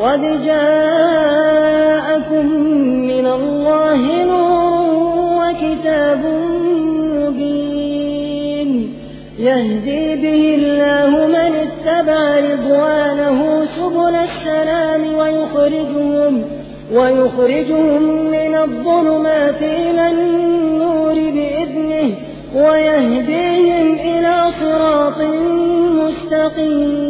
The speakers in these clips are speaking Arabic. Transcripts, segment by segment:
قد جاءكم من الله نور وكتاب مبين. يهدي به الله من اتبع رضوانه سبل السلام ويخرجهم ويخرجهم من الظلمات إلى النور بإذنه ويهديهم إلى صراط مستقيم.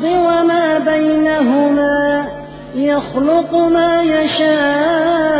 يخلق ما يشاء.